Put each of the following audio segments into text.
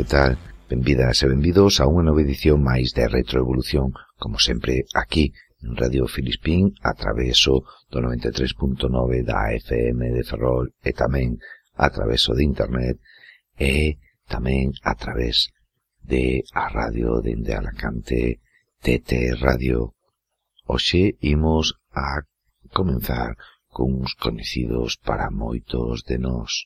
que tal? Benvidas e benvidos a unha nova edición máis de Retroevolución, como sempre aquí en Radio Filispín, a traveso do 93.9 da FM de Ferrol e tamén a traveso de Internet e tamén a través de a radio dende Alacante TT Radio. Oxe imos a comenzar cuns conocidos para moitos de nós.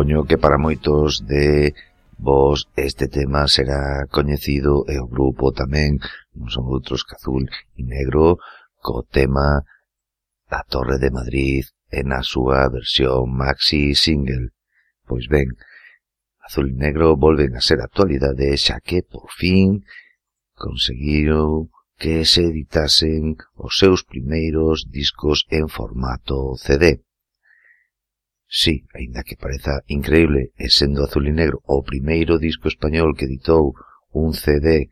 supoño que para moitos de vos este tema será coñecido e o grupo tamén non son outros que azul e negro co tema A Torre de Madrid en a súa versión maxi single. Pois ben, Azul e Negro volven a ser actualidade xa que por fin conseguiron que se editasen os seus primeiros discos en formato CD. Sí, aínda que pareza increíble, e sendo azul e negro o primeiro disco español que editou un CD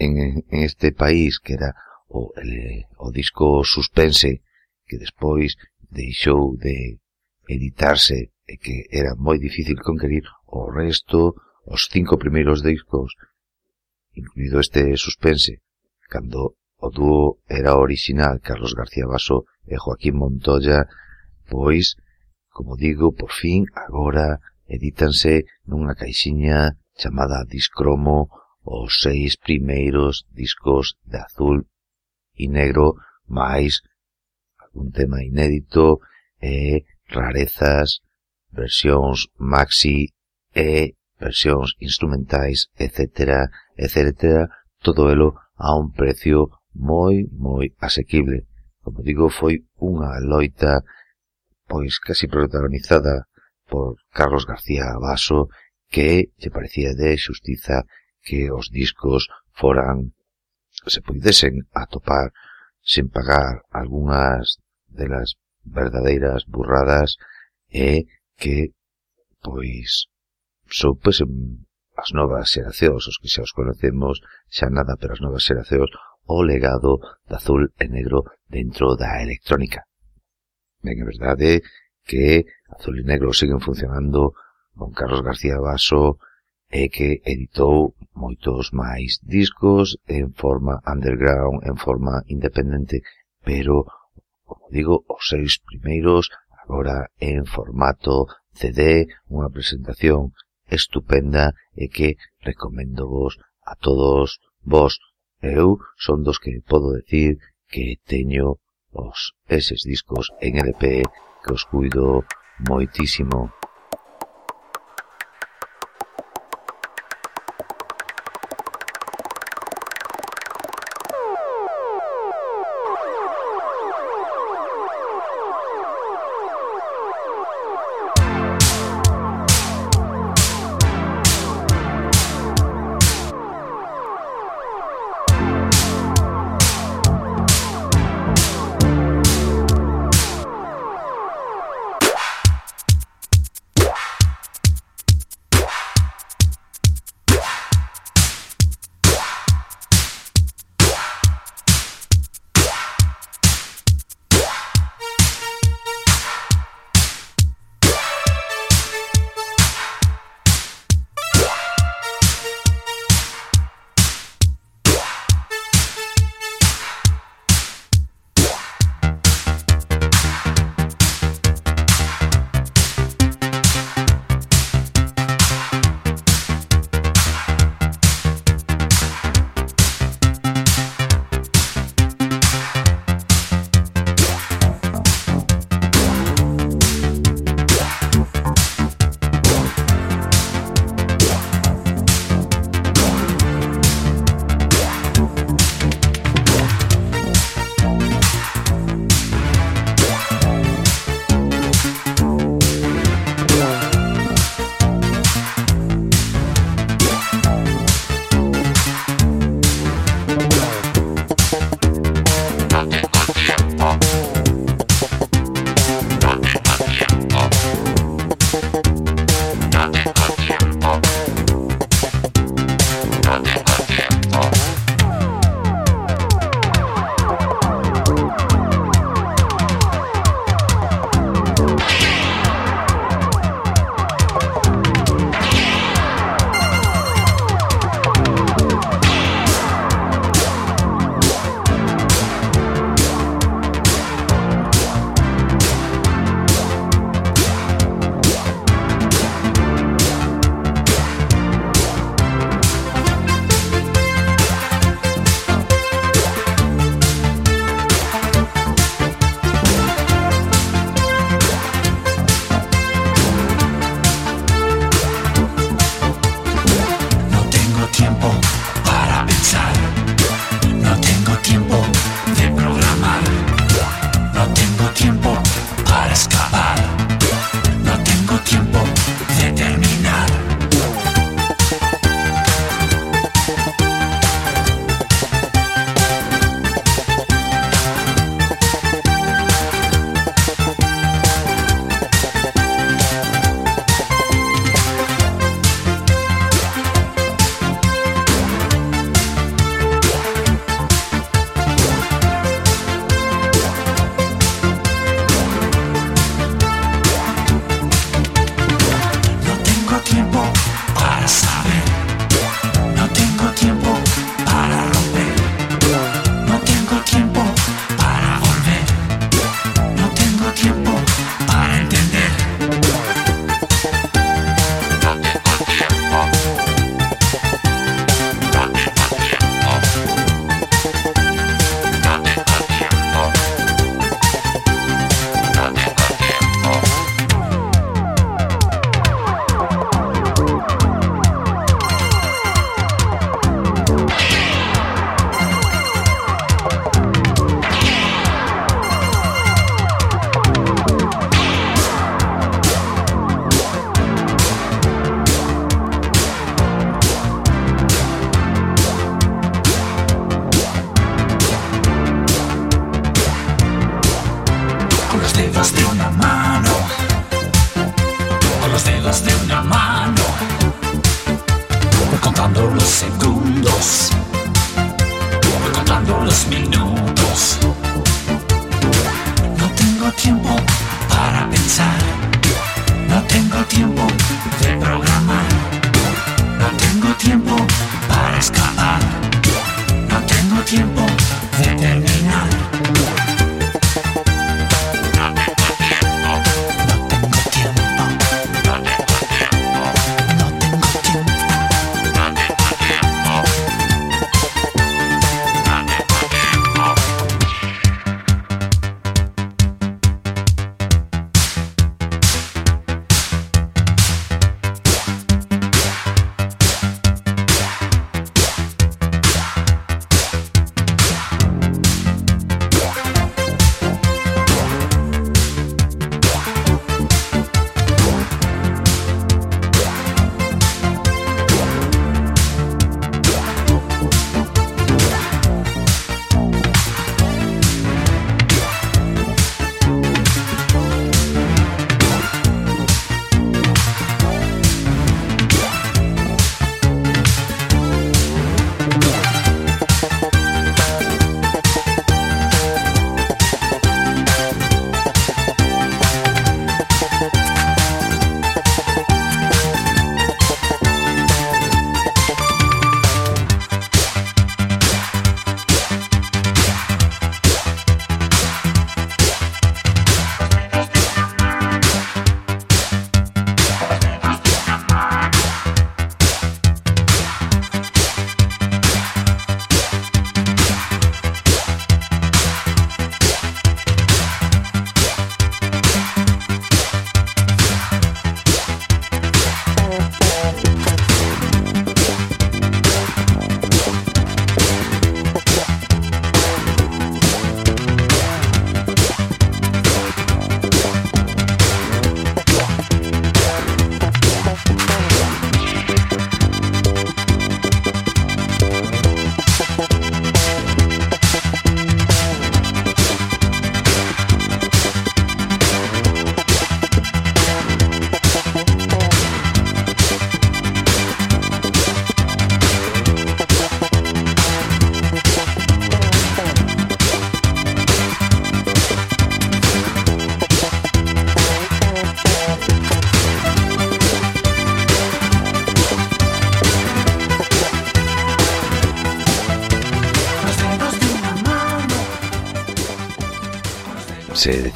en, en este país, que era o, el, o disco Suspense, que despois deixou de editarse e que era moi difícil conquerir o resto, os cinco primeiros discos, incluído este Suspense, cando o dúo era original Carlos García Basso e Joaquín Montoya, pois Como digo, por fin, agora, edítanse nunha caixiña chamada Discromo os seis primeiros discos de azul e negro, máis algún tema inédito e rarezas, versións maxi e versións instrumentais, etc., etc., todo elo a un precio moi, moi asequible. Como digo, foi unha loita pois casi protagonizada por Carlos García Baso, que lle parecía de xustiza que os discos foran se poidesen atopar sen pagar algunhas delas verdadeiras burradas e que, pois, soupesen pois, as novas xeracións, os que xa os conocemos, xa nada, pero as novas xeracións, o legado de azul e negro dentro da electrónica. Ben, é verdade que Azul e Negro siguen funcionando con Carlos García Basso e que editou moitos máis discos en forma underground, en forma independente, pero, como digo, os seis primeiros agora en formato CD, unha presentación estupenda e que recomendo vos a todos vos. Eu son dos que podo decir que teño os eses discos en LP que os cuido moitísimo.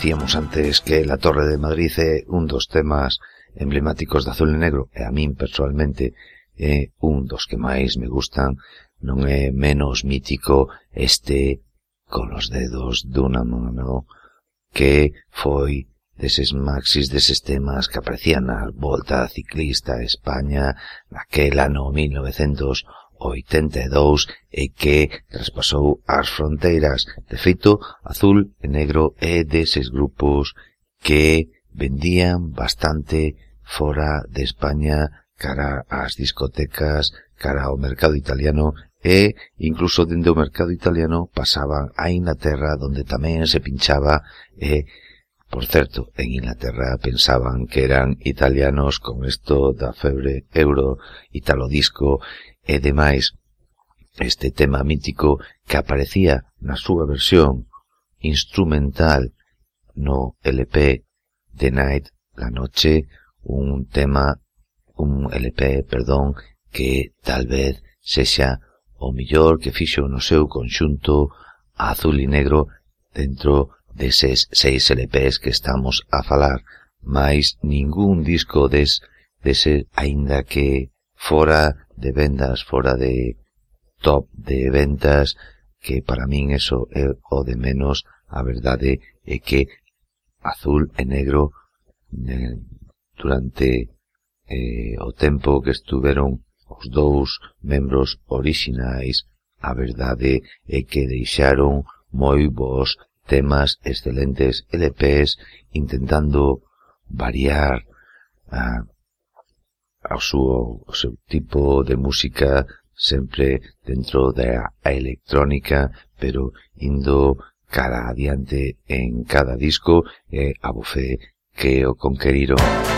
Dicíamos antes que La Torre de Madrid é un dos temas emblemáticos de Azul e Negro e a min personalmente é un dos que máis me gustan. Non é menos mítico este con os dedos dunha mano que foi deses maxis, deses temas que aparecían na volta ciclista a España naquela no 1900 82 e que traspasou as fronteiras. De feito, Azul e Negro é deses grupos que vendían bastante fora de España cara ás discotecas, cara ao mercado italiano e incluso dende o mercado italiano pasaban a Inglaterra donde tamén se pinchaba e Por certo, en Inglaterra pensaban que eran italianos con esto da febre euro, italo disco e demais este tema mítico que aparecía na súa versión instrumental no LP The Night, La Noche, un tema, un LP, perdón, que tal vez sexa o millor que fixo no seu conxunto azul e negro dentro deses seis LPs que estamos a falar, máis ningún disco des, dese, aínda que fora de vendas fora de top de ventas que para min eso é o de menos a verdade é que azul e negro eh, durante eh, o tempo que estuveron os dous membros orixinais a verdade é que deixaron moi bons temas excelentes LPs intentando variar a ah, ao súo ao seu tipo de música sempre dentro da electrónica, pero indo cara adiante en cada disco e a bufé que o conqueriron.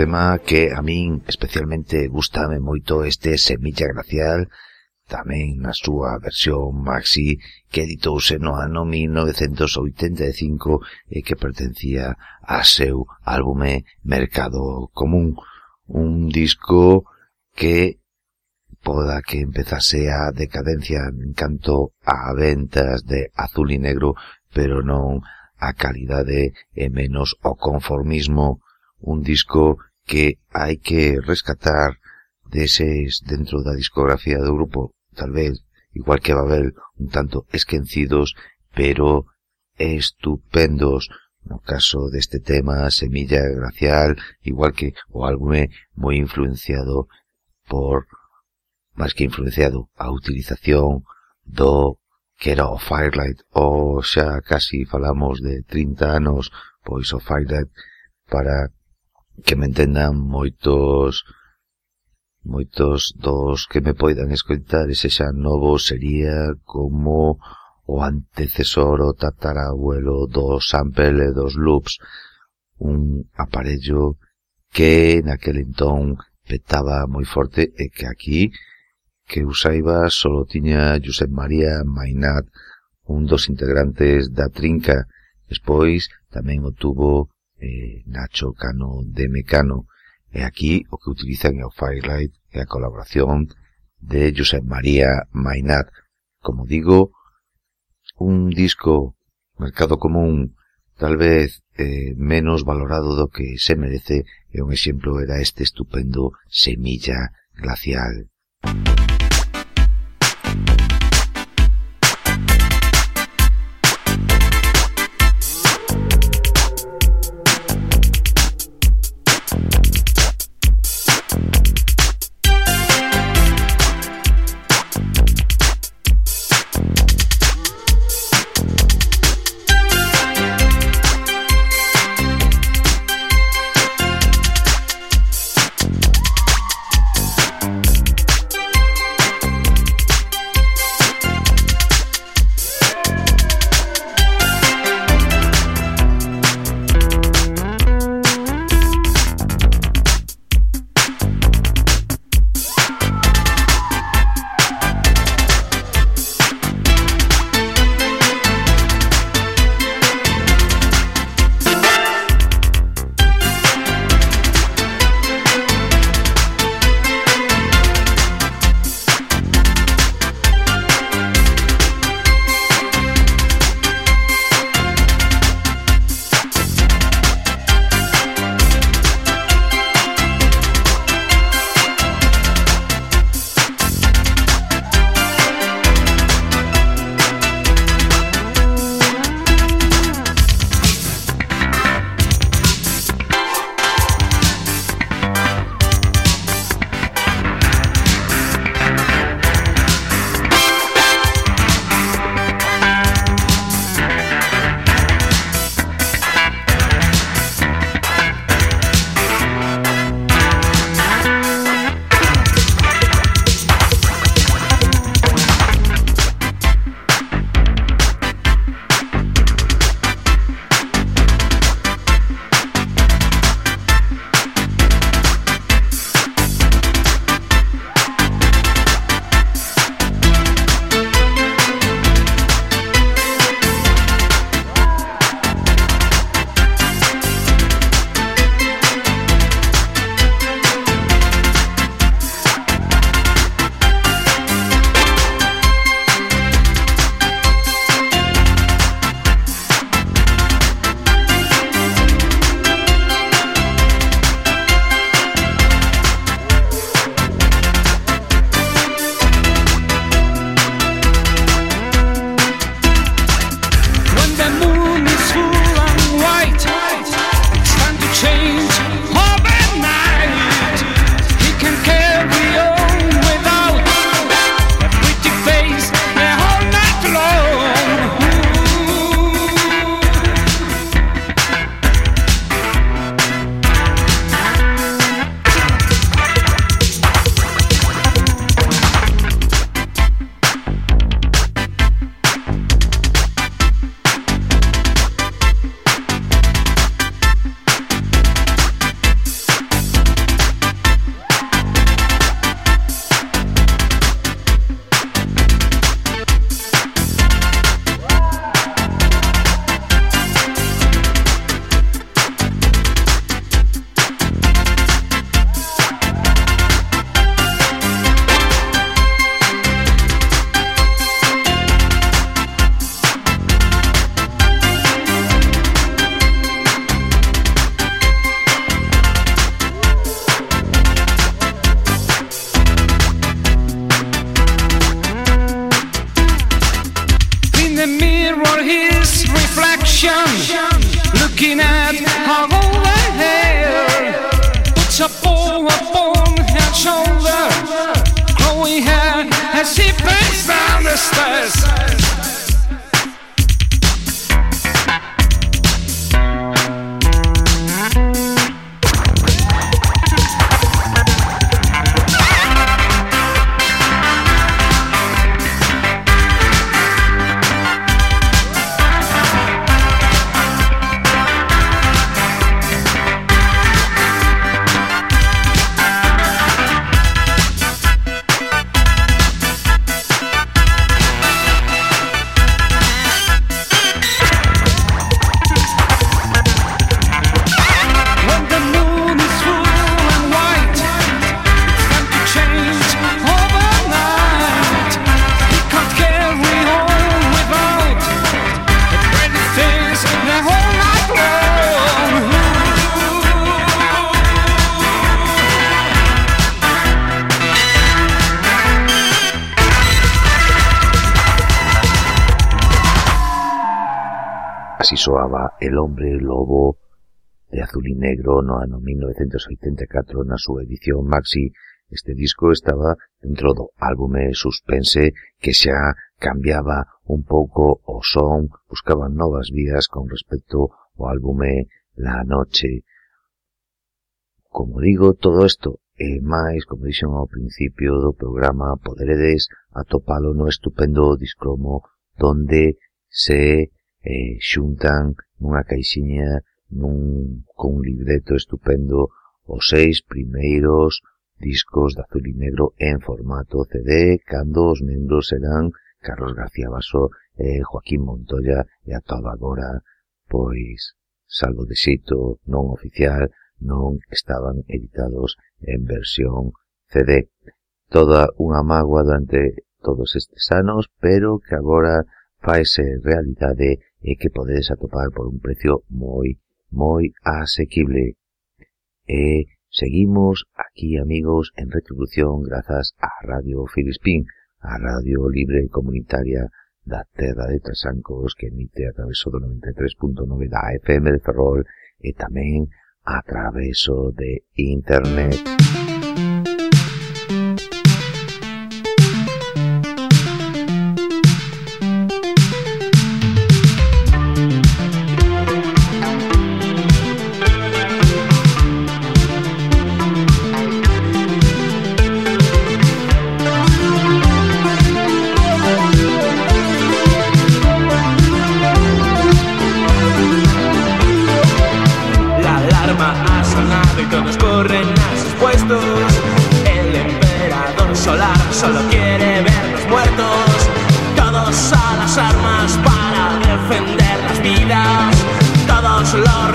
tema que a min especialmente gustame moito este Semilla Glacial, tamén na súa versión maxi que editouse no ano 1985 e que pertencía a seu álbume Mercado Común, un disco que poda que empezase a decadencia en canto a ventas de azul e negro, pero non a calidade e menos o conformismo, un disco que hai que rescatar deses dentro da discografía do grupo, tal vez, igual que Babel, un tanto esquecidos, pero estupendos. No caso deste tema, Semilla Gracial, igual que o álbume moi influenciado por, máis que influenciado, a utilización do que era o Firelight, ou xa casi falamos de 30 anos, pois o Firelight para que me entendan moitos moitos dos que me poidan escoitar ese xa novo sería como o antecesor o tatarabuelo dos sample e dos loops un aparello que naquel entón petaba moi forte e que aquí que usaiba solo tiña Josep María Mainat un dos integrantes da Trinca. Despois tamén o tuvo eh, Nacho Cano de Mecano. E aquí o que utilizan é o Firelight e a colaboración de Josep María Mainat. Como digo, un disco mercado común tal vez eh, menos valorado do que se merece e un exemplo era este estupendo Semilla Glacial. Música negro no ano 1984 na súa edición maxi, este disco estaba dentro do álbume Suspense que xa cambiaba un pouco o son, buscaban novas vías con respecto ao álbume La Noche. Como digo, todo isto e máis, como dixen ao principio do programa, poderedes atopalo no estupendo discromo donde se eh, xuntan nunha caixiña nun, cun libreto estupendo os seis primeiros discos de azul e negro en formato CD cando os membros eran Carlos García Basso e Joaquín Montoya e a todo agora pois salvo de xeito non oficial non estaban editados en versión CD toda unha magua durante todos estes anos pero que agora faise realidade e que podedes atopar por un precio moi moi asequible. E seguimos aquí, amigos, en retribución grazas á Radio Filispín, a radio libre comunitaria da Terra de Trasancos que emite a traveso do 93.9 da FM de Ferrol e tamén a traveso de Internet. Música Long.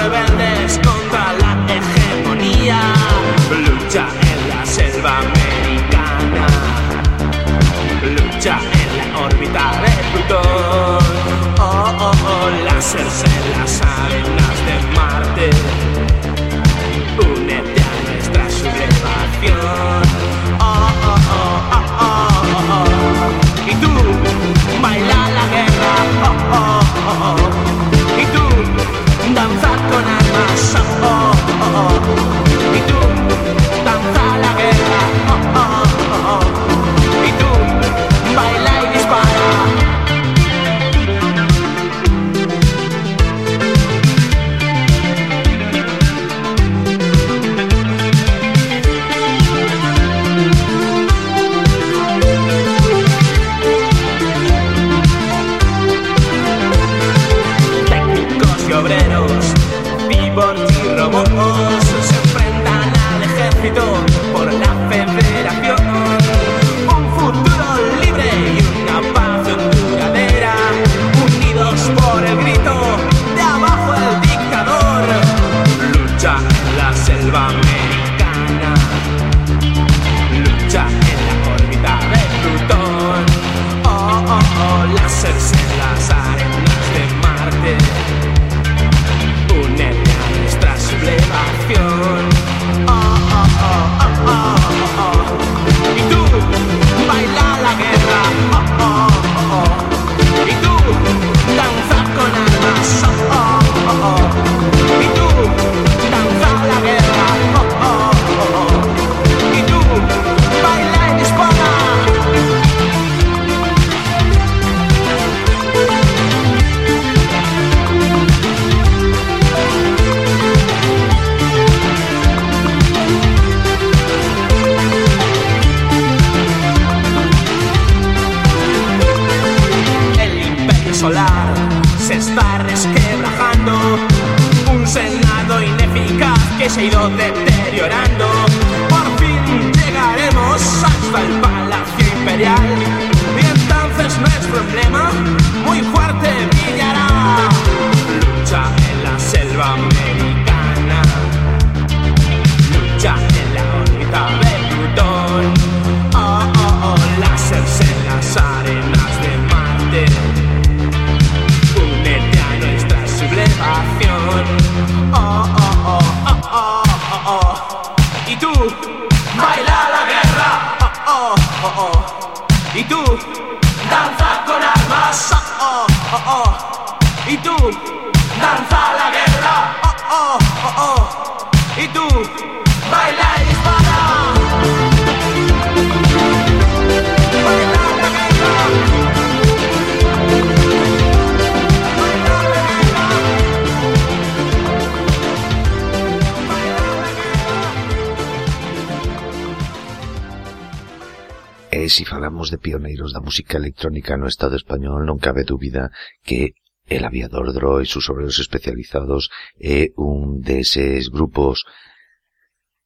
música electrónica no Estado español non cabe dúbida que El Aviador Dro e sus obreros especializados é un deses grupos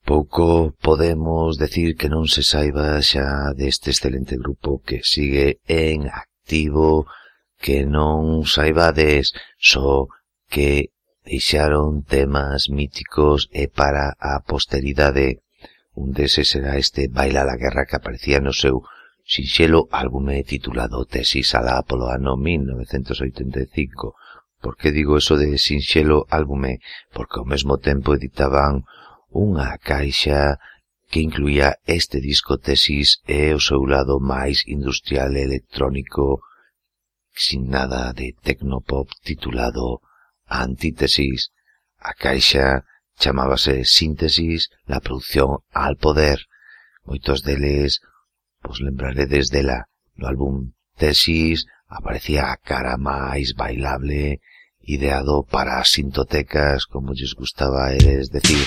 Pouco podemos decir que non se saiba xa deste excelente grupo que sigue en activo, que non saibades, só que deixaron temas míticos e para a posteridade. Un deses será este Baila la Guerra que aparecía no seu sinxelo álbume titulado Tesis alá polo ano 1985. Por que digo eso de sinxelo álbume? Porque ao mesmo tempo editaban unha caixa que incluía este disco Tesis e o seu lado máis industrial e electrónico sin nada de tecnopop titulado Antítesis. A caixa chamábase Síntesis, la producción al poder. Moitos deles pues lembraré desde la, el álbum Tesis, aparecía Caramais bailable, ideado para sintotecas como les gustaba, es decir,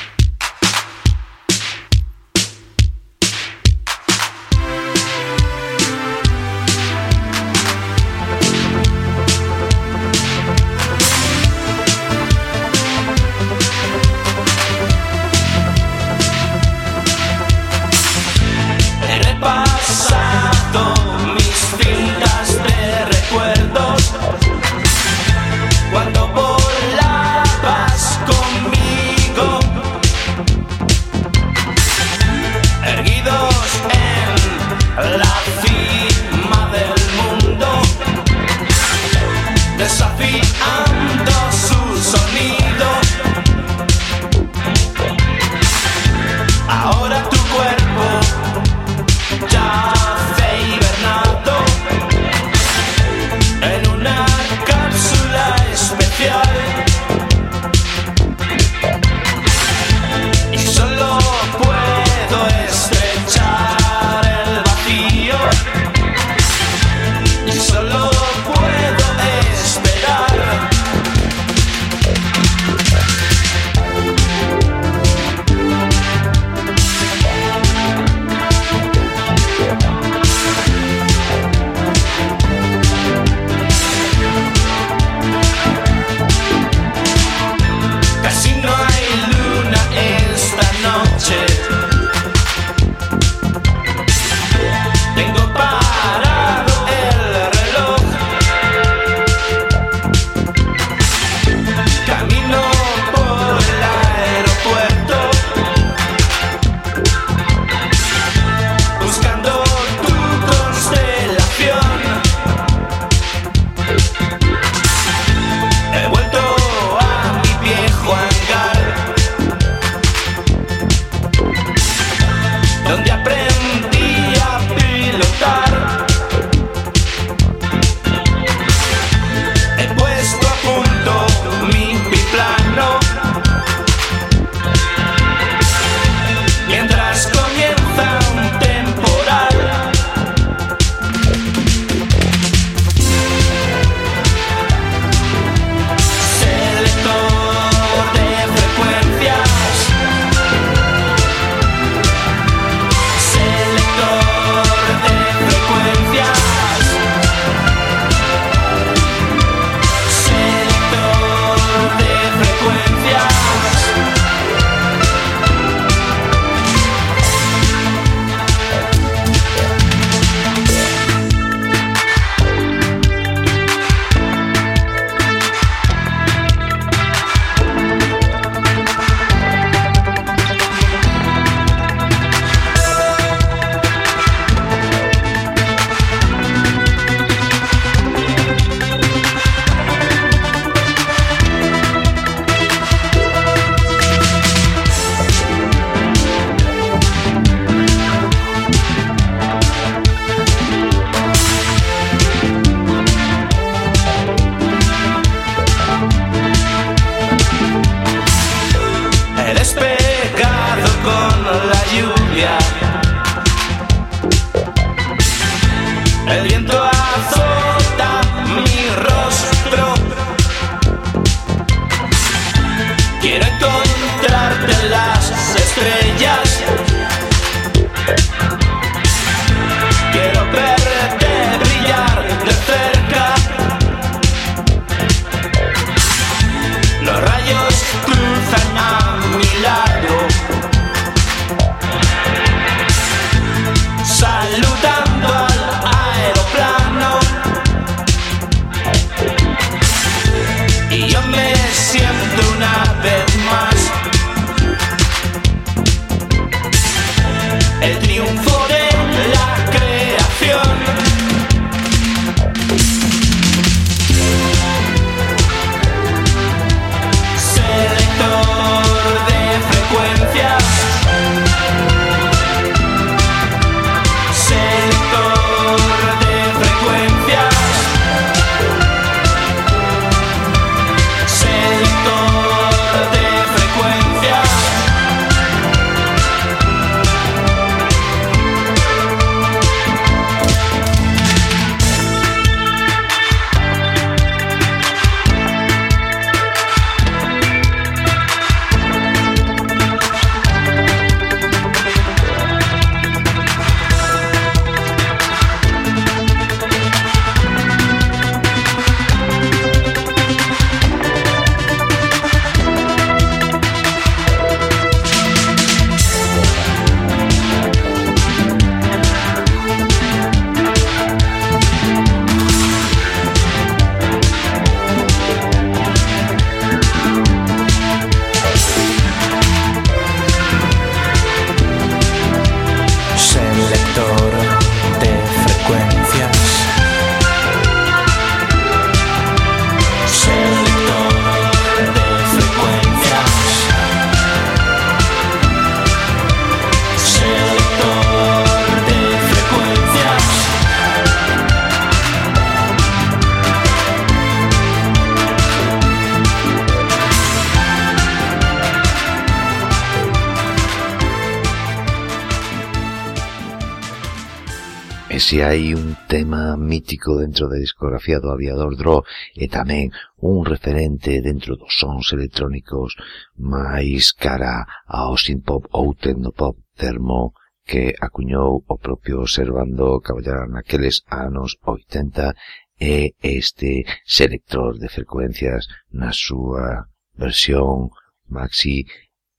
hai un tema mítico dentro da discografía do aviador Dro e tamén un referente dentro dos sons electrónicos máis cara ao synth-pop ou tecnopop termo que acuñou o propio Servando Caballar naqueles anos 80 e este selector de frecuencias na súa versión maxi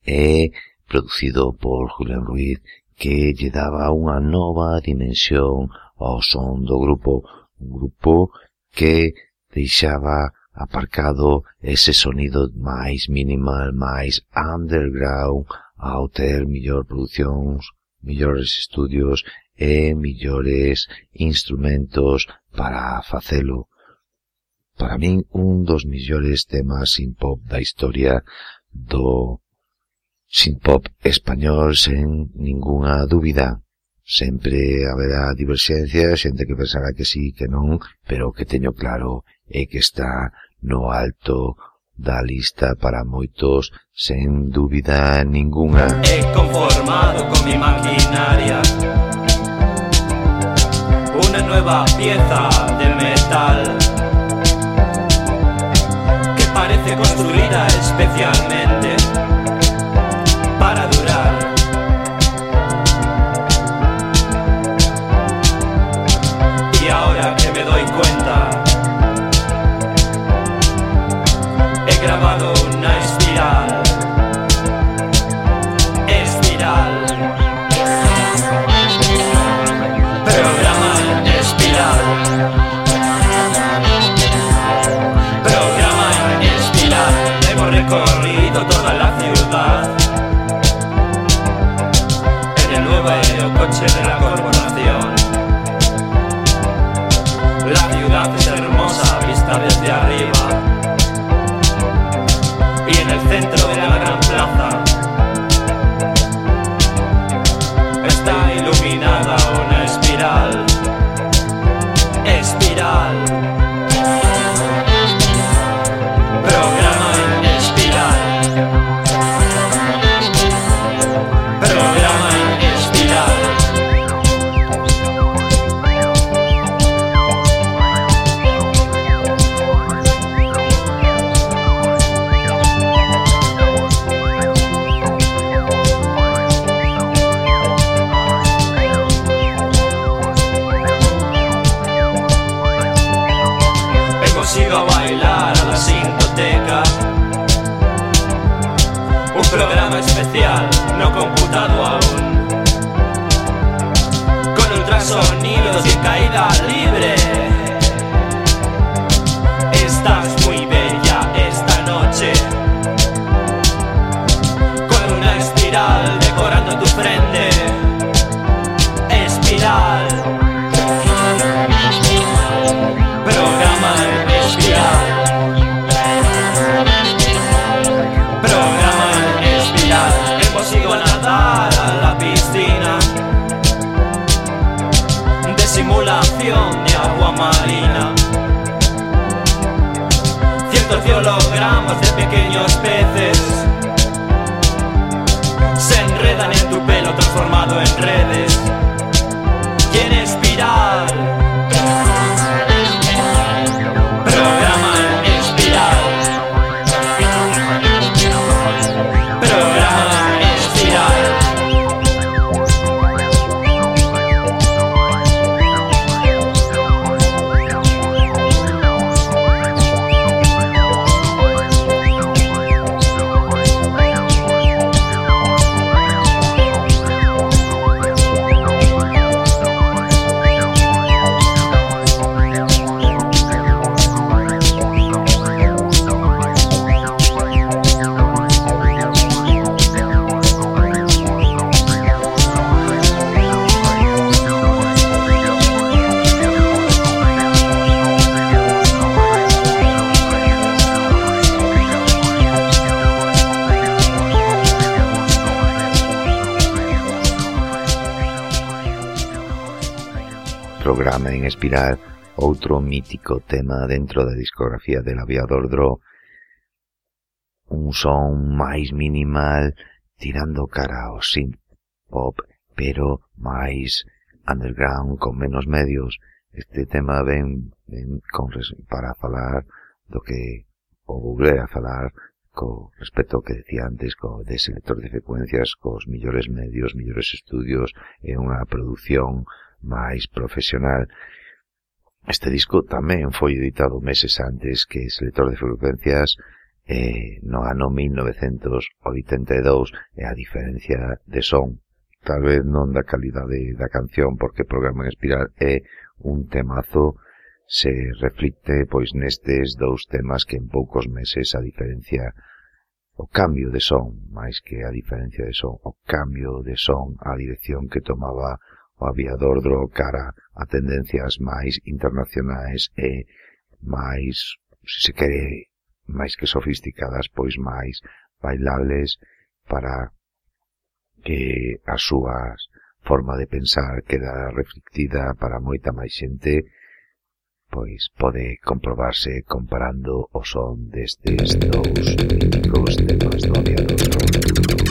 e producido por Julián Ruiz que lle daba unha nova dimensión ao son do grupo, un grupo que deixaba aparcado ese sonido máis minimal, máis underground, ao ter millor producións, mellores estudios e mellores instrumentos para facelo. Para min, un dos mellores temas sin pop da historia do sin pop español sen ningunha dúbida sempre haberá diverxencia, xente que pensará que sí, que non, pero o que teño claro é que está no alto da lista para moitos sen dúbida ninguna. É conformado con mi maquinaria. Una nueva pieza de metal. Que parece construida especialmente. Especial no computado aún. Con ultrasonidos y caída libre marina. Cientos de hologramas de pequeños peces Se enredan en tu pelo transformado en redes programa en espiral, outro mítico tema dentro da discografía del aviador Dro, un son máis minimal tirando cara ao synth pop, pero máis underground con menos medios. Este tema ven, ven con res, para falar do que o Google a falar co respecto ao que decía antes co de selector de frecuencias cos millores medios, millores estudios e unha produción máis profesional. Este disco tamén foi editado meses antes que Selector de Frecuencias eh, no ano 1982 e a diferencia de son tal vez non da calidade da canción porque Programa en Espiral é un temazo se reflicte pois nestes dous temas que en poucos meses a diferencia o cambio de son, máis que a diferencia de son, o cambio de son, a dirección que tomaba o aviador dro cara a tendencias máis internacionais e máis, se se quere, máis que sofisticadas, pois máis bailables para que a súa forma de pensar queda reflectida para moita máis xente pois pode comprobarse comparando o son destes dous míticos temas do aviador.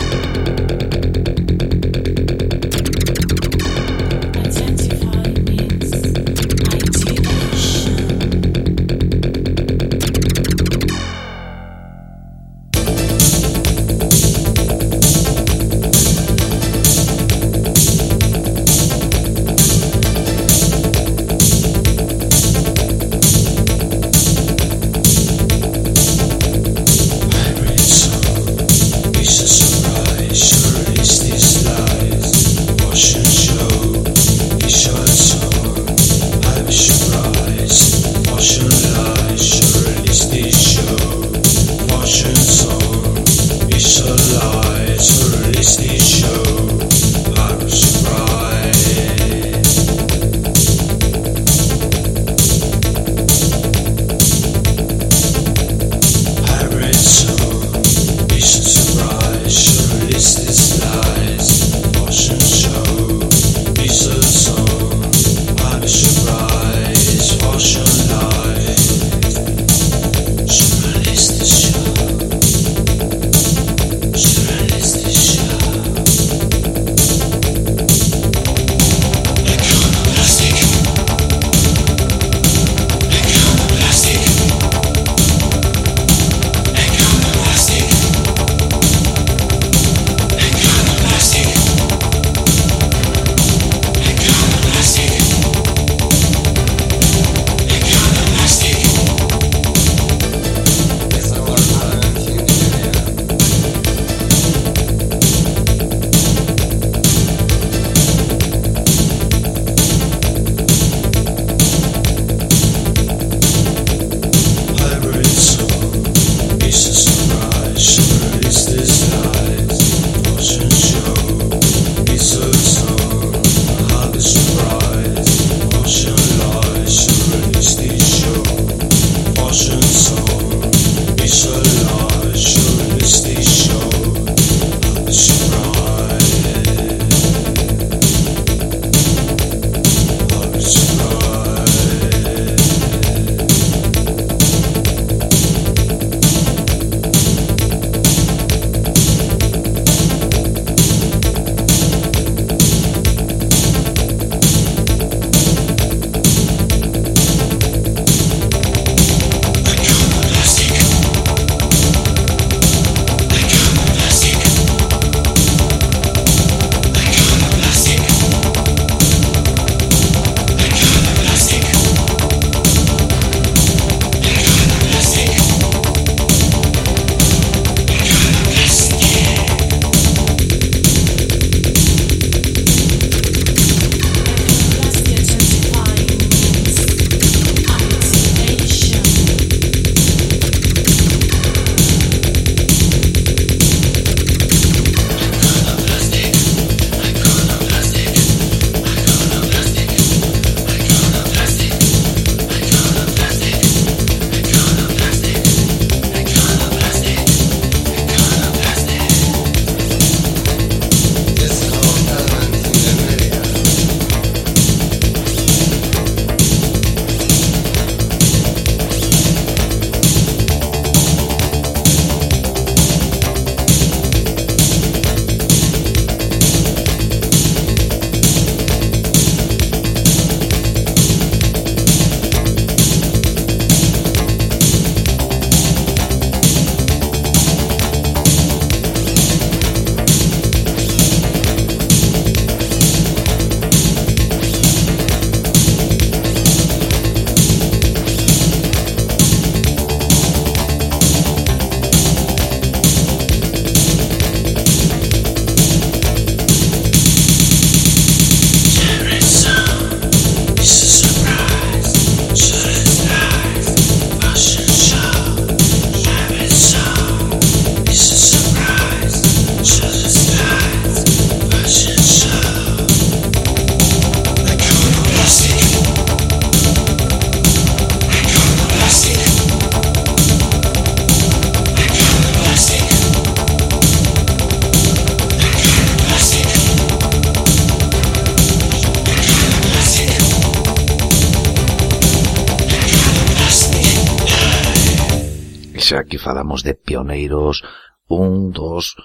falamos de pioneiros, un dos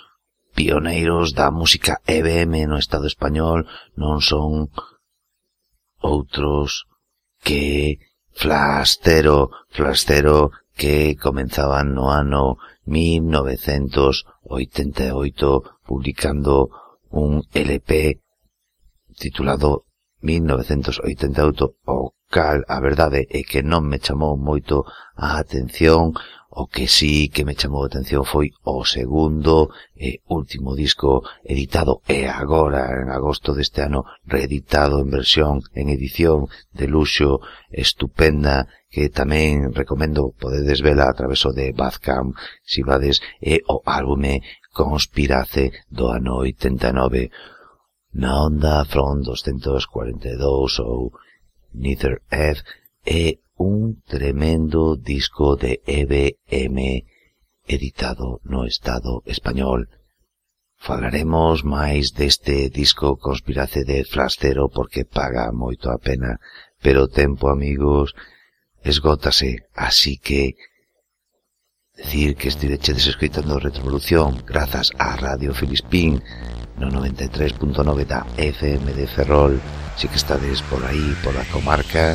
pioneiros da música EBM no Estado español, non son outros que Flastero, Flastero que comenzaban no ano 1988 publicando un LP titulado 1988 o cal a verdade é que non me chamou moito a atención O que sí que me chamou a atención foi o segundo e último disco editado e agora, en agosto deste ano, reeditado en versión, en edición de luxo estupenda que tamén recomendo podedes vela a traveso de Bazcam, si vades, e o álbume Conspirace do ano 89 na onda Front 242 ou Neither F e un tremendo disco de EBM editado no Estado español. Falaremos máis deste disco Conspirace de Flastero porque paga moito a pena, pero o tempo, amigos, esgótase, así que decir que estivechedes escoitando Retrovolución grazas a Radio Filispín no 93.9 da FM de Ferrol, se que estades por aí, pola comarca,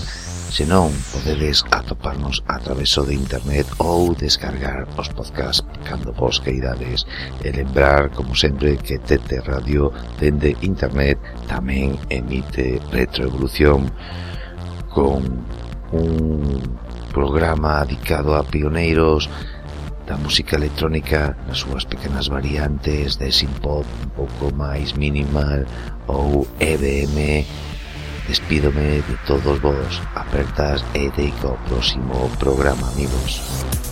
Senón, podedes atoparnos a traveso de internet ou descargar os podcasts cando vos queirades. E lembrar, como sempre, que TT Radio dende internet tamén emite retroevolución con un programa dedicado a pioneiros da música electrónica nas súas pequenas variantes de synth pop un pouco máis minimal ou EBM despídome de todos vos. Apertas e deico próximo programa amigos